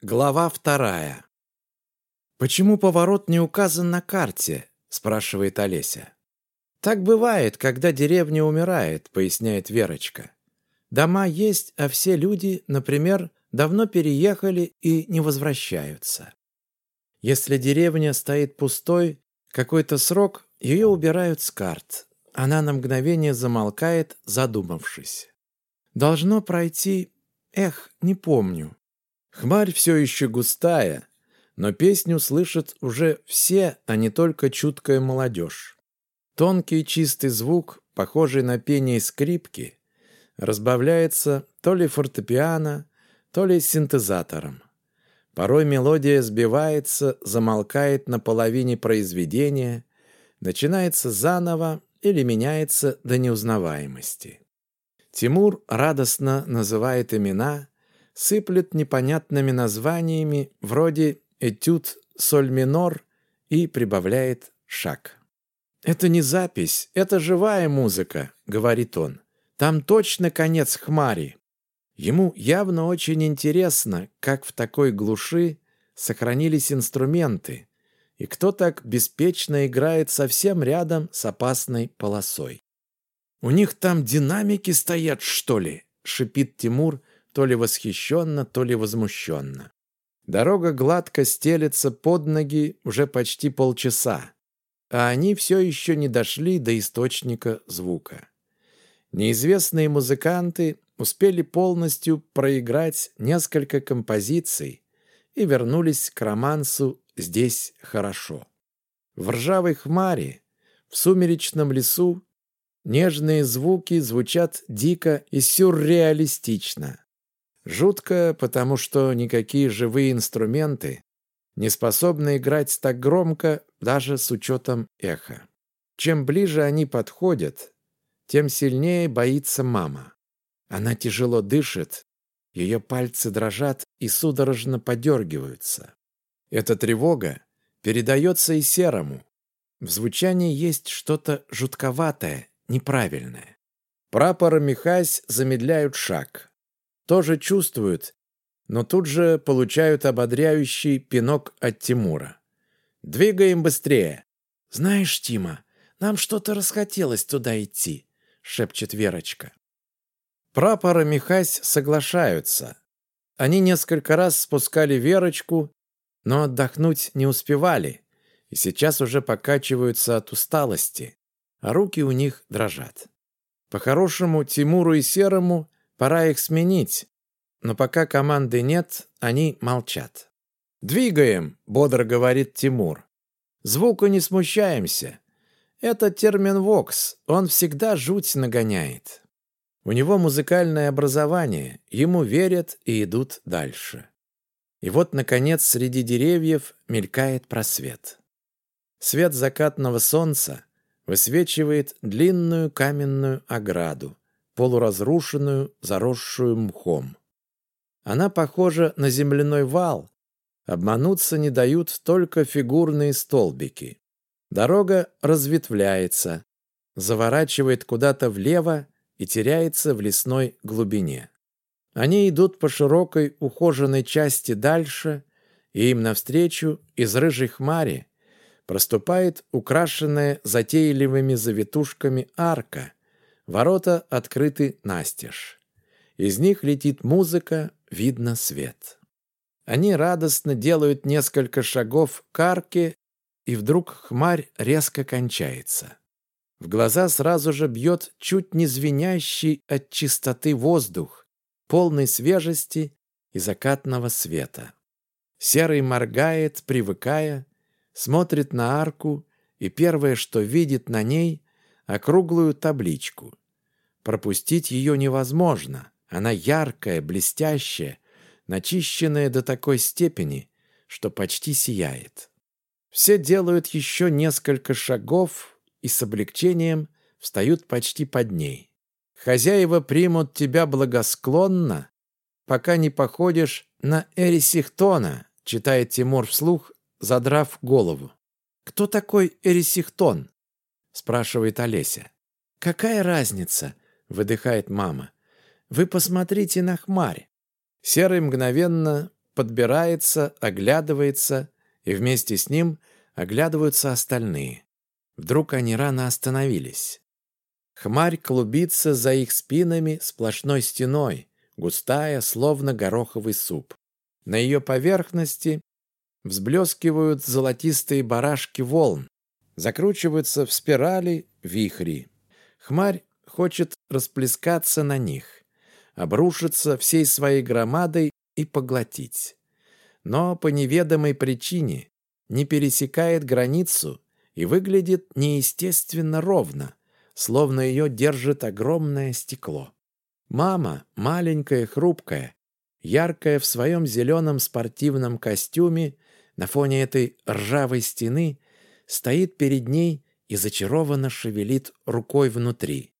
Глава вторая. «Почему поворот не указан на карте?» – спрашивает Олеся. «Так бывает, когда деревня умирает», – поясняет Верочка. «Дома есть, а все люди, например, давно переехали и не возвращаются. Если деревня стоит пустой, какой-то срок ее убирают с карт. Она на мгновение замолкает, задумавшись. Должно пройти... Эх, не помню. Хмарь все еще густая, но песню слышат уже все, а не только чуткая молодежь. Тонкий чистый звук, похожий на пение скрипки, разбавляется то ли фортепиано, то ли синтезатором. Порой мелодия сбивается, замолкает на половине произведения, начинается заново или меняется до неузнаваемости. Тимур радостно называет имена, сыплет непонятными названиями вроде «этюд соль минор» и прибавляет шаг. «Это не запись, это живая музыка», — говорит он. «Там точно конец хмари». Ему явно очень интересно, как в такой глуши сохранились инструменты, и кто так беспечно играет совсем рядом с опасной полосой. «У них там динамики стоят, что ли?» — шипит Тимур, то ли восхищенно, то ли возмущенно. Дорога гладко стелется под ноги уже почти полчаса, а они все еще не дошли до источника звука. Неизвестные музыканты успели полностью проиграть несколько композиций и вернулись к романсу «Здесь хорошо». В ржавой хмаре, в сумеречном лесу нежные звуки звучат дико и сюрреалистично. Жутко, потому что никакие живые инструменты не способны играть так громко даже с учетом эха. Чем ближе они подходят, тем сильнее боится мама. Она тяжело дышит, ее пальцы дрожат и судорожно подергиваются. Эта тревога передается и серому. В звучании есть что-то жутковатое, неправильное. Прапор Михась замедляют шаг тоже чувствуют, но тут же получают ободряющий пинок от Тимура. «Двигаем быстрее!» «Знаешь, Тима, нам что-то расхотелось туда идти», — шепчет Верочка. Прапор и Михась соглашаются. Они несколько раз спускали Верочку, но отдохнуть не успевали, и сейчас уже покачиваются от усталости, а руки у них дрожат. По-хорошему, Тимуру и Серому Пора их сменить. Но пока команды нет, они молчат. «Двигаем», — бодро говорит Тимур. «Звуку не смущаемся. Это термин «вокс», он всегда жуть нагоняет. У него музыкальное образование, ему верят и идут дальше. И вот, наконец, среди деревьев мелькает просвет. Свет закатного солнца высвечивает длинную каменную ограду, полуразрушенную, заросшую мхом. Она похожа на земляной вал. Обмануться не дают только фигурные столбики. Дорога разветвляется, заворачивает куда-то влево и теряется в лесной глубине. Они идут по широкой ухоженной части дальше, и им навстречу из рыжей хмари проступает украшенная затейливыми завитушками арка – Ворота открыты настежь. Из них летит музыка, видно свет. Они радостно делают несколько шагов к арке, и вдруг хмарь резко кончается. В глаза сразу же бьет чуть не звенящий от чистоты воздух, полный свежести и закатного света. Серый моргает, привыкая, смотрит на арку, и первое, что видит на ней, округлую табличку. Пропустить ее невозможно. Она яркая, блестящая, начищенная до такой степени, что почти сияет. Все делают еще несколько шагов и с облегчением встают почти под ней. Хозяева примут тебя благосклонно, пока не походишь на Эрисихтона, читает Тимур вслух, задрав голову. «Кто такой Эрисихтон?» спрашивает Олеся. «Какая разница?» — выдыхает мама. «Вы посмотрите на хмарь». Серый мгновенно подбирается, оглядывается, и вместе с ним оглядываются остальные. Вдруг они рано остановились. Хмарь клубится за их спинами сплошной стеной, густая, словно гороховый суп. На ее поверхности взблескивают золотистые барашки волн, закручиваются в спирали вихри. Хмарь хочет расплескаться на них, обрушиться всей своей громадой и поглотить. Но по неведомой причине не пересекает границу и выглядит неестественно ровно, словно ее держит огромное стекло. Мама, маленькая, хрупкая, яркая в своем зеленом спортивном костюме, на фоне этой ржавой стены, стоит перед ней и зачарованно шевелит рукой внутри.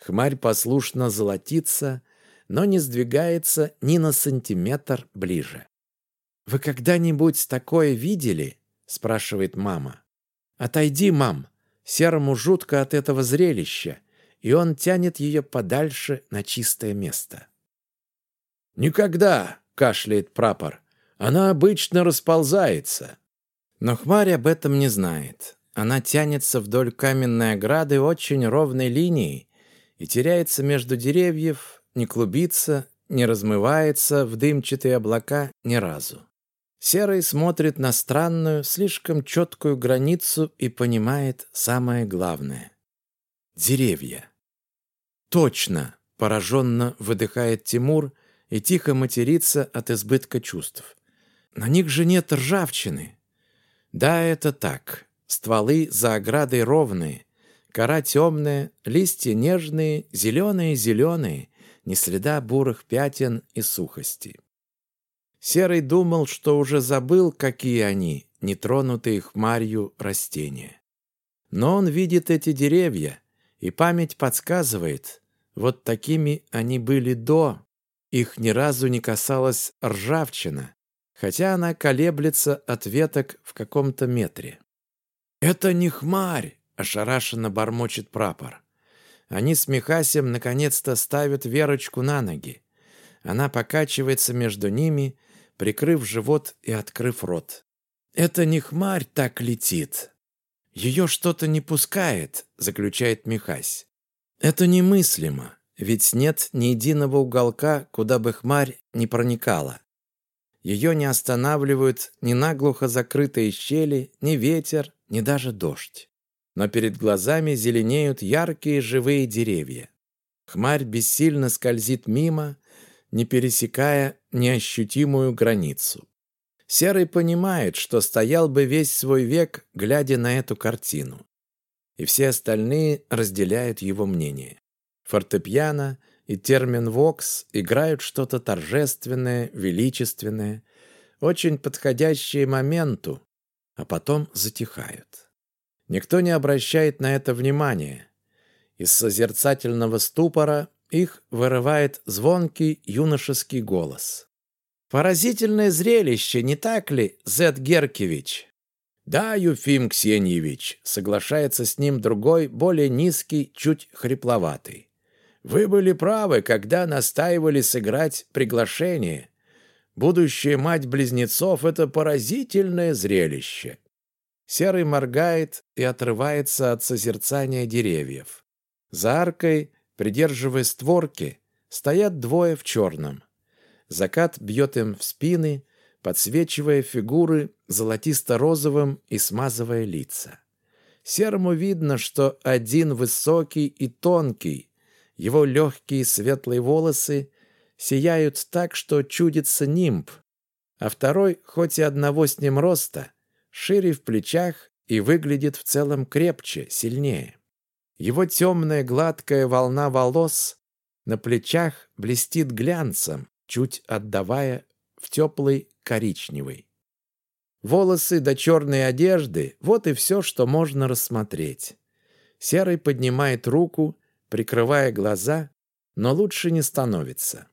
Хмарь послушно золотится, но не сдвигается ни на сантиметр ближе. «Вы когда-нибудь такое видели?» – спрашивает мама. «Отойди, мам!» Серому жутко от этого зрелища, и он тянет ее подальше на чистое место. «Никогда!» – кашляет прапор. «Она обычно расползается». Но хмарь об этом не знает. Она тянется вдоль каменной ограды очень ровной линией и теряется между деревьев, не клубится, не размывается в дымчатые облака ни разу. Серый смотрит на странную, слишком четкую границу и понимает самое главное. Деревья. Точно, пораженно выдыхает Тимур и тихо матерится от избытка чувств. На них же нет ржавчины. Да, это так. Стволы за оградой ровные, кора темная, листья нежные, зеленые-зеленые, ни следа бурых пятен и сухости. Серый думал, что уже забыл, какие они, нетронутые хмарью растения. Но он видит эти деревья, и память подсказывает, вот такими они были до. Их ни разу не касалась ржавчина, хотя она колеблется от веток в каком-то метре. «Это не хмарь!» — ошарашенно бормочет прапор. Они с Михасем наконец-то ставят Верочку на ноги. Она покачивается между ними, прикрыв живот и открыв рот. «Это не хмарь так летит. Ее что-то не пускает», — заключает Михась. «Это немыслимо, ведь нет ни единого уголка, куда бы хмарь не проникала. Ее не останавливают ни наглухо закрытые щели, ни ветер, ни даже дождь. Но перед глазами зеленеют яркие живые деревья. Хмарь бессильно скользит мимо, не пересекая неощутимую границу. Серый понимает, что стоял бы весь свой век, глядя на эту картину. И все остальные разделяют его мнение. Фортепиано и термин «вокс» играют что-то торжественное, величественное, очень подходящее моменту, а потом затихают. Никто не обращает на это внимания. Из созерцательного ступора их вырывает звонкий юношеский голос. «Поразительное зрелище, не так ли, Зет Геркевич?» «Да, Юфим Ксеньевич», — соглашается с ним другой, более низкий, чуть хрипловатый. «Вы были правы, когда настаивали сыграть приглашение. Будущая мать близнецов — это поразительное зрелище». Серый моргает и отрывается от созерцания деревьев. За аркой Придерживая створки, стоят двое в черном. Закат бьет им в спины, подсвечивая фигуры золотисто-розовым и смазывая лица. Серому видно, что один высокий и тонкий, его легкие светлые волосы сияют так, что чудится нимб, а второй, хоть и одного с ним роста, шире в плечах и выглядит в целом крепче, сильнее. Его темная гладкая волна волос на плечах блестит глянцем, чуть отдавая в теплый коричневый. Волосы до черной одежды — вот и все, что можно рассмотреть. Серый поднимает руку, прикрывая глаза, но лучше не становится.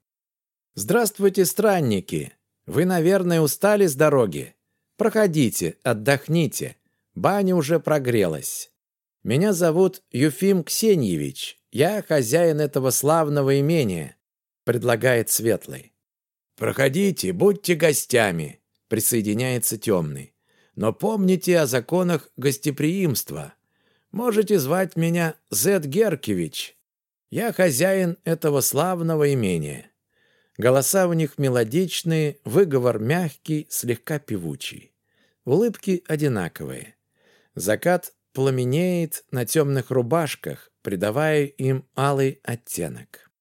«Здравствуйте, странники! Вы, наверное, устали с дороги? Проходите, отдохните. Баня уже прогрелась. Меня зовут Юфим Ксеньевич. Я хозяин этого славного имения», — предлагает Светлый. «Проходите, будьте гостями», — присоединяется темный. «Но помните о законах гостеприимства. Можете звать меня Зед Геркевич. Я хозяин этого славного имения». Голоса у них мелодичные, выговор мягкий, слегка певучий. Улыбки одинаковые. Закат пламенеет на темных рубашках, придавая им алый оттенок.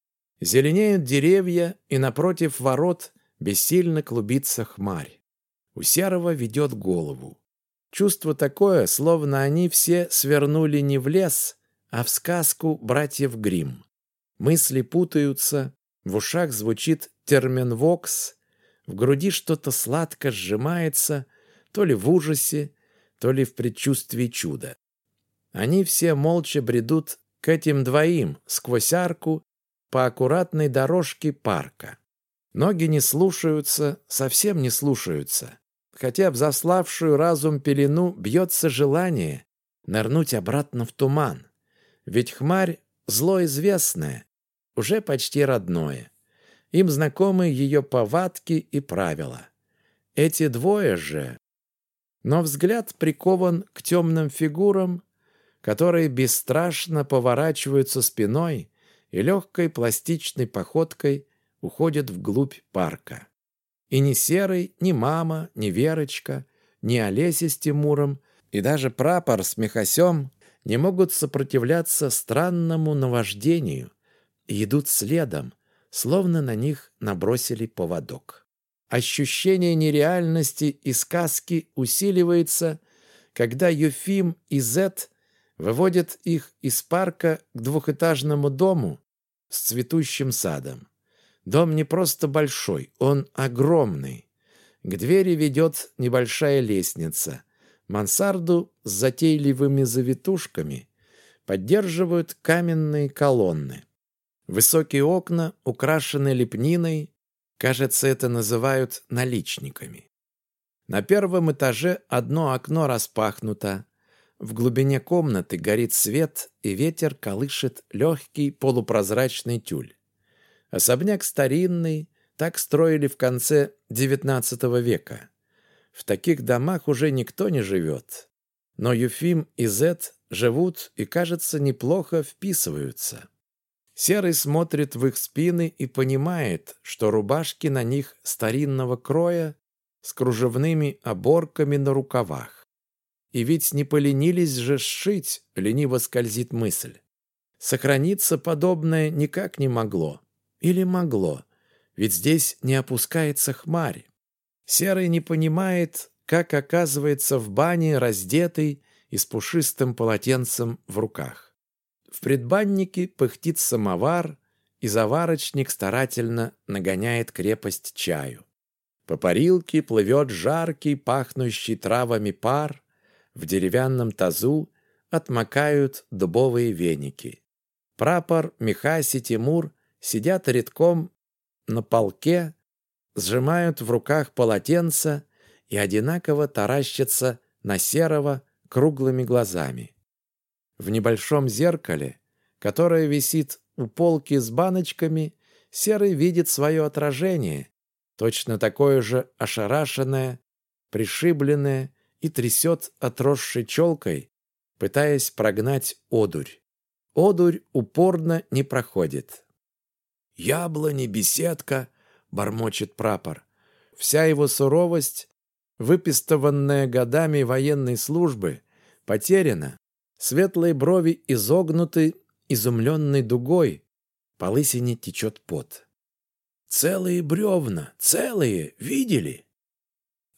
Зеленеют деревья, и напротив ворот бессильно клубится хмарь. У серого ведет голову. Чувство такое, словно они все свернули не в лес, а в сказку братьев Гримм. Мысли путаются, в ушах звучит термин «вокс», в груди что-то сладко сжимается, то ли в ужасе, то ли в предчувствии чуда. Они все молча бредут к этим двоим сквозь арку по аккуратной дорожке парка. Ноги не слушаются, совсем не слушаются, хотя в заславшую разум пелену бьется желание нырнуть обратно в туман. Ведь хмарь — зло известное, уже почти родное. Им знакомы ее повадки и правила. Эти двое же... Но взгляд прикован к темным фигурам, которые бесстрашно поворачиваются спиной и легкой пластичной походкой уходят вглубь парка. И ни Серый, ни мама, ни Верочка, ни Олеся с Тимуром и даже прапор с Михасем не могут сопротивляться странному наваждению и идут следом, словно на них набросили поводок. Ощущение нереальности и сказки усиливается, когда Юфим и Зет выводят их из парка к двухэтажному дому с цветущим садом. Дом не просто большой, он огромный. К двери ведет небольшая лестница. Мансарду с затейливыми завитушками поддерживают каменные колонны. Высокие окна украшены лепниной, кажется, это называют наличниками. На первом этаже одно окно распахнуто, в глубине комнаты горит свет, и ветер колышет легкий полупрозрачный тюль. Особняк старинный, так строили в конце XIX века. В таких домах уже никто не живет. Но Юфим и Зет живут и, кажется, неплохо вписываются. Серый смотрит в их спины и понимает, что рубашки на них старинного кроя с кружевными оборками на рукавах. И ведь не поленились же сшить, лениво скользит мысль. Сохраниться подобное никак не могло. Или могло, ведь здесь не опускается хмарь. Серый не понимает, как оказывается в бане раздетый и с пушистым полотенцем в руках. В предбаннике пыхтит самовар, и заварочник старательно нагоняет крепость чаю. По парилке плывет жаркий, пахнущий травами пар, в деревянном тазу отмокают дубовые веники. Прапор, Михаси, Тимур сидят редком на полке, сжимают в руках полотенца и одинаково таращатся на серого круглыми глазами. В небольшом зеркале, которое висит у полки с баночками, Серый видит свое отражение, точно такое же ошарашенное, пришибленное и трясет отросшей челкой, пытаясь прогнать одурь. Одурь упорно не проходит. «Яблони, беседка», — бормочет прапор. Вся его суровость, выпистованная годами военной службы, потеряна, Светлые брови изогнуты изумленной дугой. По лысине течет пот. «Целые бревна! Целые! Видели?»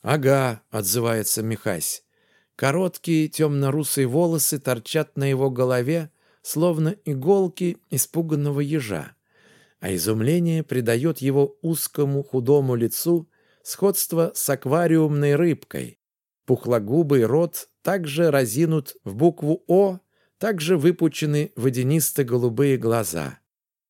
«Ага», — отзывается Михась. Короткие темно-русые волосы торчат на его голове, словно иголки испуганного ежа, а изумление придает его узкому худому лицу сходство с аквариумной рыбкой. Пухлогубый рот также разинут в букву «О», также выпучены водянисто-голубые глаза.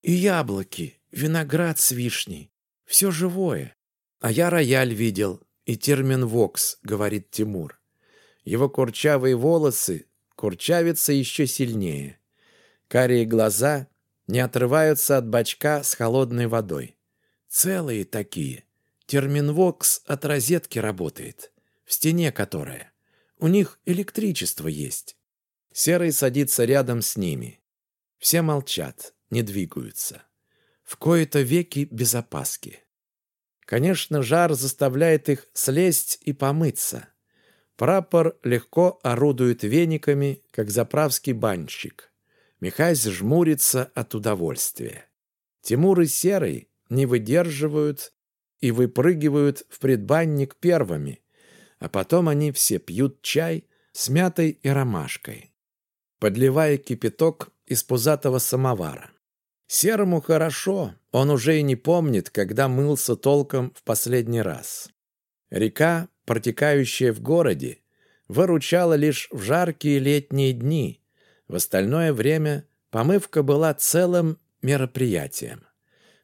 И яблоки, виноград с вишней, все живое. А я рояль видел, и термин «вокс», говорит Тимур. Его курчавые волосы курчавятся еще сильнее. Карие глаза не отрываются от бачка с холодной водой. Целые такие. терминвокс от розетки работает, в стене которая. У них электричество есть. Серый садится рядом с ними. Все молчат, не двигаются. В кои-то веки без опаски. Конечно, жар заставляет их слезть и помыться. Прапор легко орудует вениками, как заправский банщик. Михась жмурится от удовольствия. Тимур и Серый не выдерживают и выпрыгивают в предбанник первыми, а потом они все пьют чай с мятой и ромашкой, подливая кипяток из пузатого самовара. Серому хорошо, он уже и не помнит, когда мылся толком в последний раз. Река, протекающая в городе, выручала лишь в жаркие летние дни. В остальное время помывка была целым мероприятием.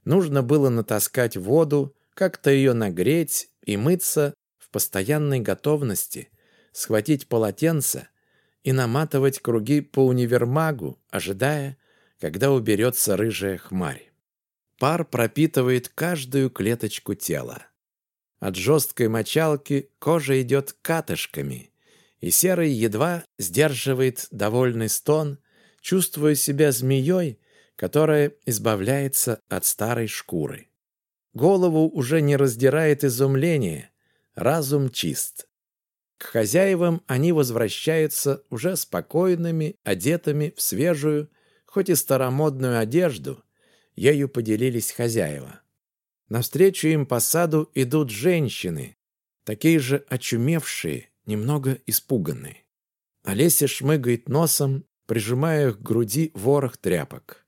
Нужно было натаскать воду, как-то ее нагреть и мыться постоянной готовности, схватить полотенце и наматывать круги по универмагу, ожидая, когда уберется рыжая хмарь. Пар пропитывает каждую клеточку тела. От жесткой мочалки кожа идет катышками, и серый едва сдерживает довольный стон, чувствуя себя змеей, которая избавляется от старой шкуры. Голову уже не раздирает изумление, разум чист. К хозяевам они возвращаются уже спокойными, одетыми в свежую, хоть и старомодную одежду, ею поделились хозяева. Навстречу им по саду идут женщины, такие же очумевшие, немного испуганные. Олеся шмыгает носом, прижимая к груди ворох тряпок.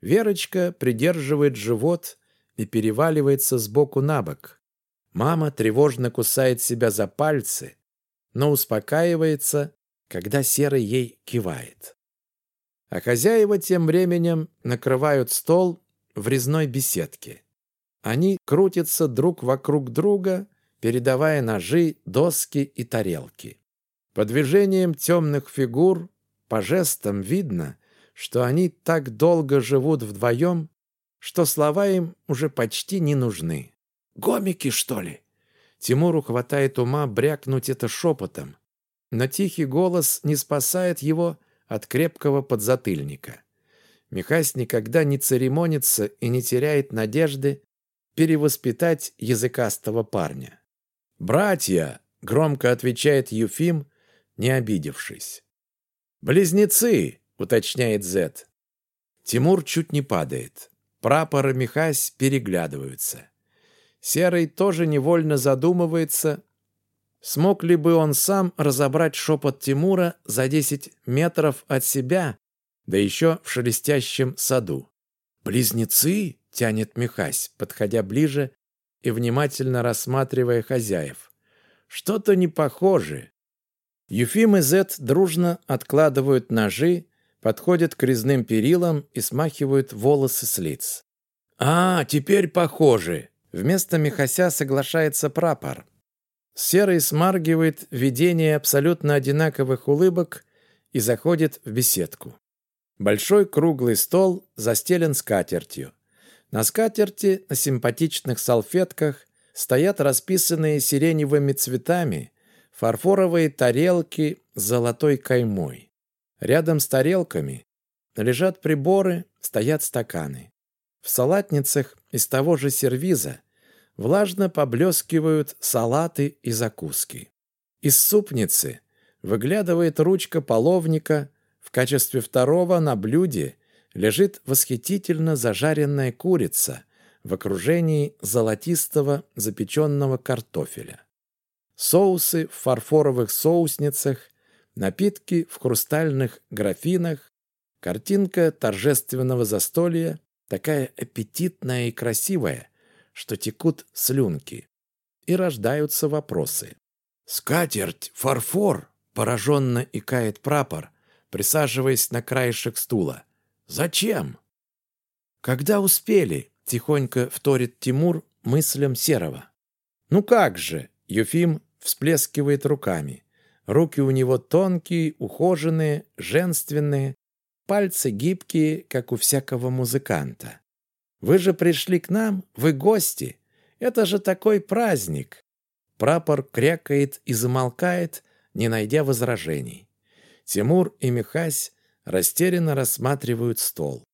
Верочка придерживает живот и переваливается с боку на бок. Мама тревожно кусает себя за пальцы, но успокаивается, когда Серый ей кивает. А хозяева тем временем накрывают стол в резной беседке. Они крутятся друг вокруг друга, передавая ножи, доски и тарелки. По движениям темных фигур, по жестам видно, что они так долго живут вдвоем, что слова им уже почти не нужны. «Гомики, что ли?» Тимуру хватает ума брякнуть это шепотом, но тихий голос не спасает его от крепкого подзатыльника. Михась никогда не церемонится и не теряет надежды перевоспитать языкастого парня. «Братья!» — громко отвечает Юфим, не обидевшись. «Близнецы!» — уточняет Зет. Тимур чуть не падает. Прапор и Михась переглядываются. Серый тоже невольно задумывается, Смог ли бы он сам разобрать шепот Тимура за десять метров от себя, да еще в шелестящем саду? «Близнецы?» — тянет Михась, подходя ближе и внимательно рассматривая хозяев. «Что-то не похоже». Юфим и Зет дружно откладывают ножи, подходят к резным перилам и смахивают волосы с лиц. «А, теперь похоже!» Вместо Михася соглашается прапор. Серый смаргивает видение абсолютно одинаковых улыбок и заходит в беседку. Большой круглый стол застелен скатертью. На скатерти на симпатичных салфетках стоят расписанные сиреневыми цветами фарфоровые тарелки с золотой каймой. Рядом с тарелками лежат приборы, стоят стаканы. В салатницах из того же сервиза влажно поблескивают салаты и закуски. Из супницы выглядывает ручка половника, в качестве второго на блюде лежит восхитительно зажаренная курица в окружении золотистого запеченного картофеля. Соусы в фарфоровых соусницах, напитки в хрустальных графинах, картинка торжественного застолья, такая аппетитная и красивая, что текут слюнки. И рождаются вопросы. «Скатерть, фарфор!» – пораженно икает прапор, присаживаясь на краешек стула. «Зачем?» «Когда успели?» – тихонько вторит Тимур мыслям Серого. «Ну как же!» – Юфим всплескивает руками. Руки у него тонкие, ухоженные, женственные, пальцы гибкие, как у всякого музыканта. Вы же пришли к нам, вы гости, Это же такой праздник!» Прапор крякает и замолкает, не найдя возражений. Тимур и Михась растерянно рассматривают стол.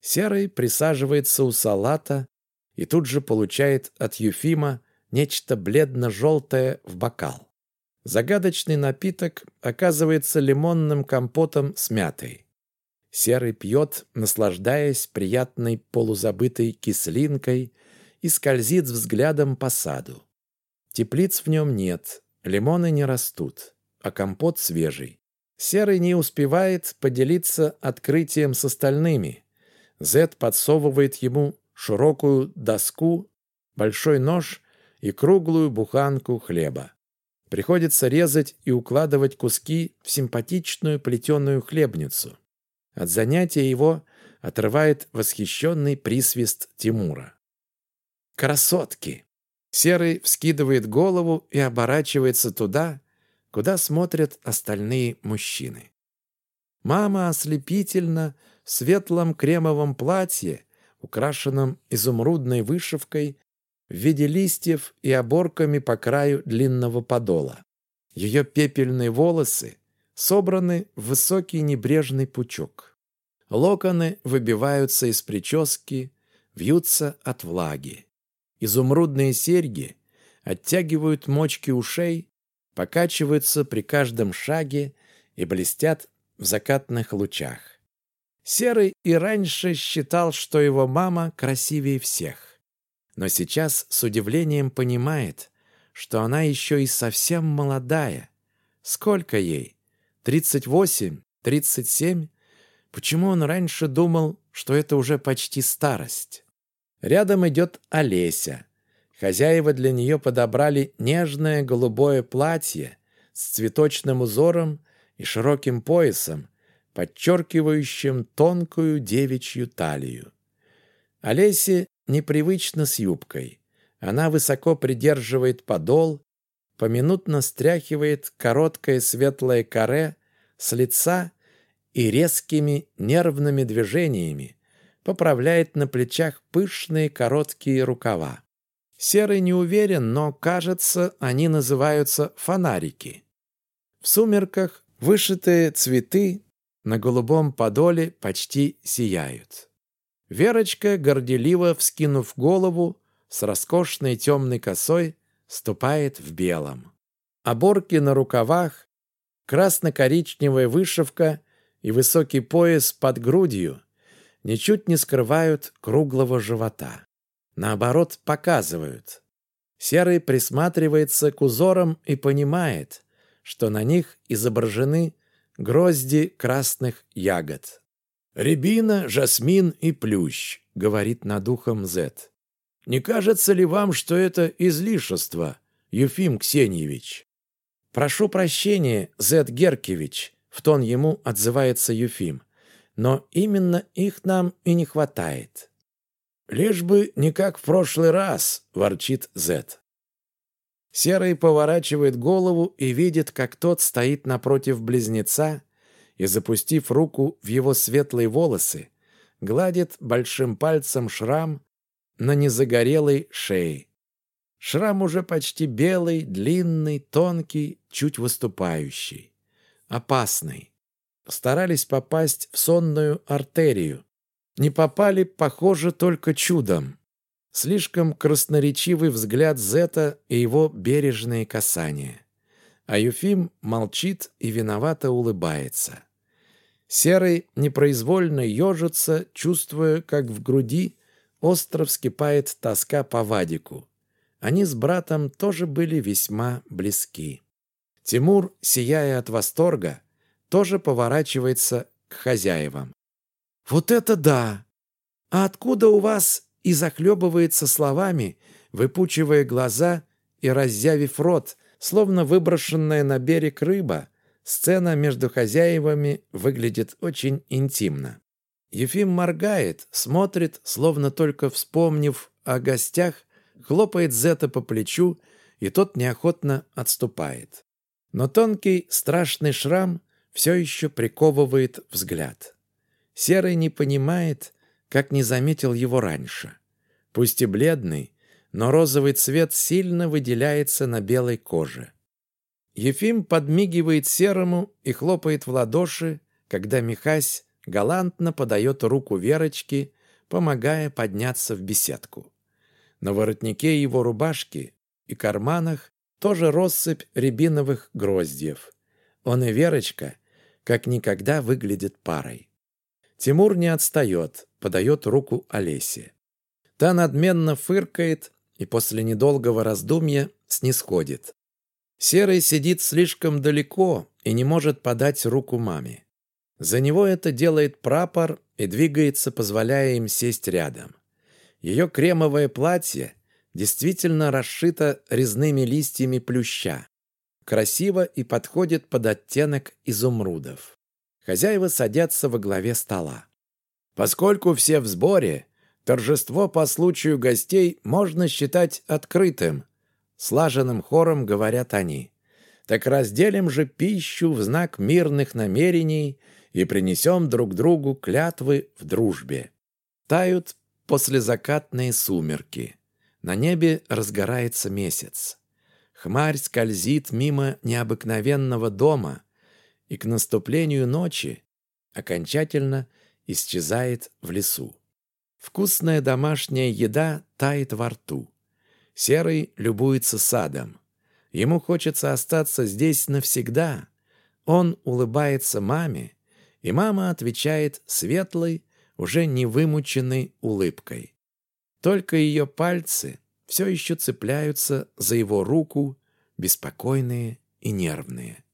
Серый присаживается у салата и тут же получает от Юфима нечто бледно-желтое в бокал. Загадочный напиток оказывается лимонным компотом с мятой. Серый пьет, наслаждаясь приятной полузабытой кислинкой и скользит взглядом по саду. Теплиц в нем нет, лимоны не растут, а компот свежий. Серый не успевает поделиться открытием с остальными. Зет подсовывает ему широкую доску, большой нож и круглую буханку хлеба. Приходится резать и укладывать куски в симпатичную плетеную хлебницу. От занятия его отрывает восхищенный присвист Тимура. «Красотки!» Серый вскидывает голову и оборачивается туда, куда смотрят остальные мужчины. Мама ослепительно в светлом кремовом платье, украшенном изумрудной вышивкой, в виде листьев и оборками по краю длинного подола. Ее пепельные волосы собраны в высокий небрежный пучок. Локоны выбиваются из прически, вьются от влаги. Изумрудные серьги оттягивают мочки ушей, покачиваются при каждом шаге и блестят в закатных лучах. Серый и раньше считал, что его мама красивее всех но сейчас с удивлением понимает, что она еще и совсем молодая. Сколько ей? Тридцать восемь? Тридцать семь? Почему он раньше думал, что это уже почти старость? Рядом идет Олеся. Хозяева для нее подобрали нежное голубое платье с цветочным узором и широким поясом, подчеркивающим тонкую девичью талию. Олесе непривычно с юбкой. Она высоко придерживает подол, поминутно стряхивает короткое светлое каре с лица и резкими нервными движениями поправляет на плечах пышные короткие рукава. Серый не уверен, но, кажется, они называются фонарики. В сумерках вышитые цветы на голубом подоле почти сияют. Верочка, горделиво вскинув голову, с роскошной темной косой, ступает в белом. Оборки на рукавах, красно-коричневая вышивка и высокий пояс под грудью ничуть не скрывают круглого живота. Наоборот, показывают. Серый присматривается к узорам и понимает, что на них изображены грозди красных ягод. «Рябина, жасмин и плющ», — говорит над ухом Зет. «Не кажется ли вам, что это излишество, Юфим Ксеньевич?» «Прошу прощения, Зет Геркевич», — в тон ему отзывается Юфим. «Но именно их нам и не хватает». «Лишь бы не как в прошлый раз», — ворчит Зет. Серый поворачивает голову и видит, как тот стоит напротив близнеца и, запустив руку в его светлые волосы, гладит большим пальцем шрам на незагорелой шее. Шрам уже почти белый, длинный, тонкий, чуть выступающий. Опасный. Старались попасть в сонную артерию. Не попали, похоже, только чудом. Слишком красноречивый взгляд Зета и его бережные касания. А Юфим молчит и виновато улыбается. Серый непроизвольно ежится, чувствуя, как в груди остро вскипает тоска по Вадику. Они с братом тоже были весьма близки. Тимур, сияя от восторга, тоже поворачивается к хозяевам. «Вот это да! А откуда у вас?» и захлебывается словами, выпучивая глаза и разъявив рот, словно выброшенная на берег рыба, Сцена между хозяевами выглядит очень интимно. Ефим моргает, смотрит, словно только вспомнив о гостях, хлопает Зета по плечу, и тот неохотно отступает. Но тонкий страшный шрам все еще приковывает взгляд. Серый не понимает, как не заметил его раньше. Пусть и бледный, но розовый цвет сильно выделяется на белой коже. Ефим подмигивает серому и хлопает в ладоши, когда Михась галантно подает руку Верочке, помогая подняться в беседку. На воротнике его рубашки и карманах тоже россыпь рябиновых гроздьев. Он и Верочка как никогда выглядят парой. Тимур не отстает, подает руку Олесе. Та надменно фыркает и после недолгого раздумья снисходит. Серый сидит слишком далеко и не может подать руку маме. За него это делает прапор и двигается, позволяя им сесть рядом. Ее кремовое платье действительно расшито резными листьями плюща. Красиво и подходит под оттенок изумрудов. Хозяева садятся во главе стола. Поскольку все в сборе, торжество по случаю гостей можно считать открытым. Слаженным хором говорят они. Так разделим же пищу в знак мирных намерений и принесем друг другу клятвы в дружбе. Тают послезакатные сумерки. На небе разгорается месяц. Хмарь скользит мимо необыкновенного дома и к наступлению ночи окончательно исчезает в лесу. Вкусная домашняя еда тает во рту. Серый любуется садом. Ему хочется остаться здесь навсегда. Он улыбается маме, и мама отвечает светлой, уже невымученной улыбкой. Только ее пальцы все еще цепляются за его руку, беспокойные и нервные.